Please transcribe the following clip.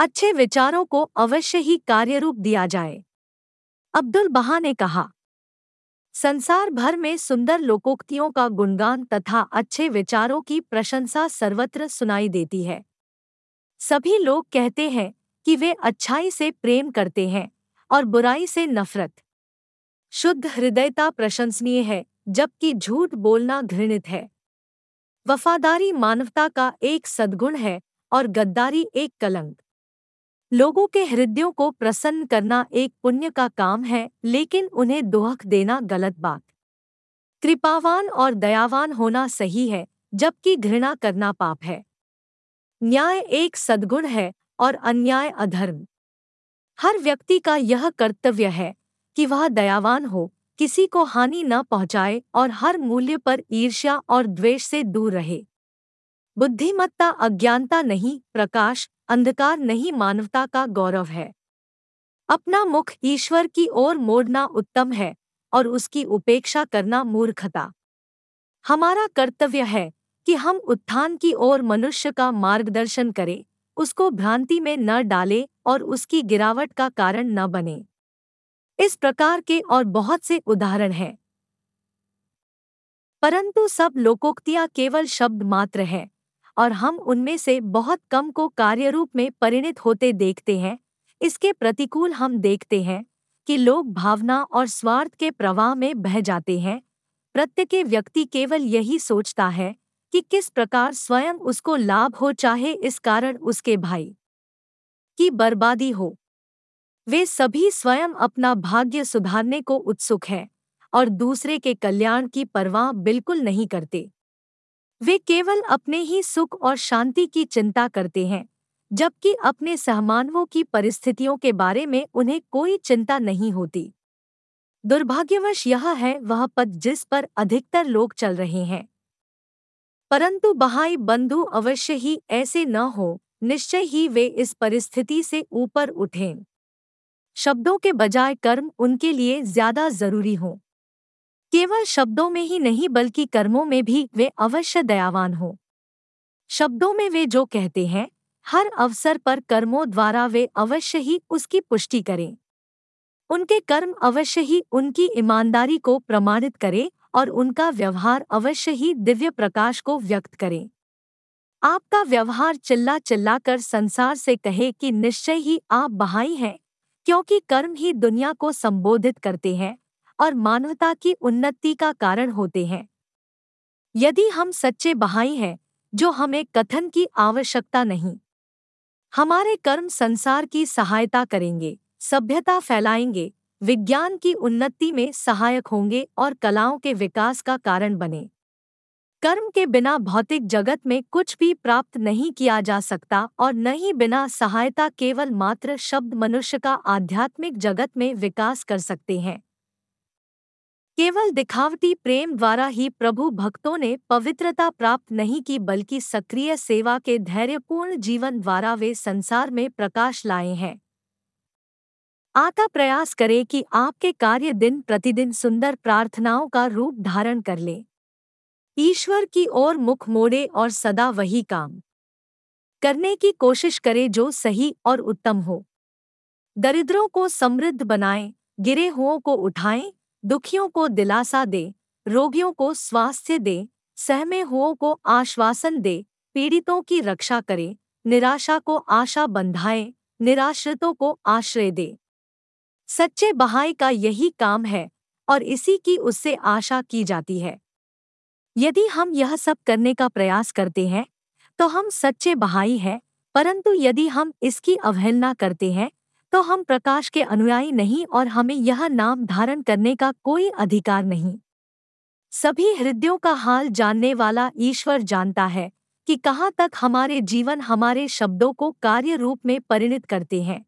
अच्छे विचारों को अवश्य ही कार्यरूप दिया जाए। अब्दुल बहा ने कहा, संसार भर में सुंदर लोकोक्तियों का गुणगान तथा अच्छे विचारों की प्रशंसा सर्वत्र सुनाई देती है। सभी लोग कहते हैं कि वे अच्छाई से प्रेम करते हैं और बुराई से नफरत। शुद्ध हृदयता प्रशंसनीय है, जबकि झूठ बोलना घृणित है। वफादारी मानवता का एक सद्गुण है और गद्दारी एक कलंक। लोगों के हृदयों को प्रसन्न करना एक पुण्य का काम है, लेकिन उन्हें दोहक देना गलत बात। कृपावान और दयावान होना सही है, जबकि घृणा करना पाप है। न्याय एक सद्गुण है और अन्याय अधर्म। हर व्यक्ति का यह कर्तव्य है कि वह दयावान हो, किसी को हानि न पहुँचाए और हर मूल्य पर ईर्ष्या और द्वेष से दूर रहे। बुद्धिमत्ता अज्ञानता नहीं, प्रकाश अंधकार नहीं मानवता का गौरव है। अपना मुख ईश्वर की ओर मोड़ना उत्तम है और उसकी उपेक्षा करना मूर्खता। हमारा कर्तव्य है कि हम उत्थान की ओर मनुष्य का मार्गदर्शन करें, उसको भ्रांति में न डाले और उसकी गिरावट का कारण न बने। इस प्रकार के और बहुत से उदाहरण हैं। परंतु सब लोकोक्तियाँ केवल शब्द मात्र हैं। और हम उनमें से बहुत कम को कार्यरूप में परिणित होते देखते हैं। इसके प्रतिकूल हम देखते हैं कि लोग भावना और स्वार्थ के प्रवाह में बह जाते हैं। प्रत्येक व्यक्ति केवल यही सोचता है कि किस प्रकार स्वयं उसको लाभ हो, चाहे इस कारण उसके भाई की बर्बादी हो। वे सभी स्वयं अपना भाग्य सुधारने को उत्सुक हैं और दूसरे के कल्याण की परवाह बिल्कुल नहीं करते। वे केवल अपने ही सुख और शांति की चिंता करते हैं, जबकि अपने सहमानवों की परिस्थितियों के बारे में उन्हें कोई चिंता नहीं होती। दुर्भाग्यवश यह है वह पद जिस पर अधिकतर लोग चल रहे हैं। परंतु बहाई बंधु अवश्य ही ऐसे न हो, निश्चय ही वे इस परिस्थिति से ऊपर उठें। शब्दों के बजाय कर्म उनके लिए ज़्यादा ज़रूरी हो। केवल शब्दों में ही नहीं, बल्कि कर्मों में भी वे अवश्य दयावान हो। शब्दों में वे जो कहते हैं, हर अवसर पर कर्मों द्वारा वे अवश्य ही उसकी पुष्टि करें। उनके कर्म अवश्य ही उनकी ईमानदारी को प्रमाणित करें और उनका व्यवहार अवश्य ही दिव्य प्रकाश को व्यक्त करें। आपका व्यवहार चिल्ला चिल्ला कर संसार से कहे कि निश्चय ही आप बहाई हैं, क्योंकि कर्म ही दुनिया को संबोधित करते हैं। और मानवता की उन्नति का कारण होते हैं। यदि हम सच्चे बहाई हैं, जो हमें कथन की आवश्यकता नहीं, हमारे कर्म संसार की सहायता करेंगे, सभ्यता फैलाएँगे, विज्ञान की उन्नति में सहायक होंगे और कलाओं के विकास का कारण बने। कर्म के बिना भौतिक जगत में कुछ भी प्राप्त नहीं किया जा सकता और न ही बिना सहायता केवल मात्र शब्द मनुष्य का आध्यात्मिक जगत में विकास कर सकते हैं। केवल दिखावटी प्रेम द्वारा ही प्रभु भक्तों ने पवित्रता प्राप्त नहीं की बल्कि सक्रिय सेवा के धैर्यपूर्ण जीवन द्वारा वे संसार में प्रकाश लाए हैं। आता प्रयास करें कि आपके कार्य दिन प्रतिदिन सुंदर प्रार्थनाओं का रूप धारण कर ले। ईश्वर की ओर मुख मोड़े और सदा वही काम करने की कोशिश करे जो सही और उत्तम हो। दरिद्रों को समृद्ध बनाएँ, गिरे हुओं को उठाएँ, दुखियों को दिलासा दे, रोगियों को स्वास्थ्य दे, सहमे हुओं को आश्वासन दे, पीड़ितों की रक्षा करे, निराशा को आशा बंधाए, निराश्रितों को आश्रय दे। सच्चे बहाई का यही काम है, और इसी की उससे आशा की जाती है। यदि हम यह सब करने का प्रयास करते हैं तो हम सच्चे बहाई हैं, परंतु यदि हम इसकी अवहेलना करते हैं तो हम प्रकाश के अनुयायी नहीं और हमें यह नाम धारण करने का कोई अधिकार नहीं। सभी हृदयों का हाल जानने वाला ईश्वर जानता है कि कहाँ तक हमारे जीवन हमारे शब्दों को कार्य रूप में परिणित करते हैं।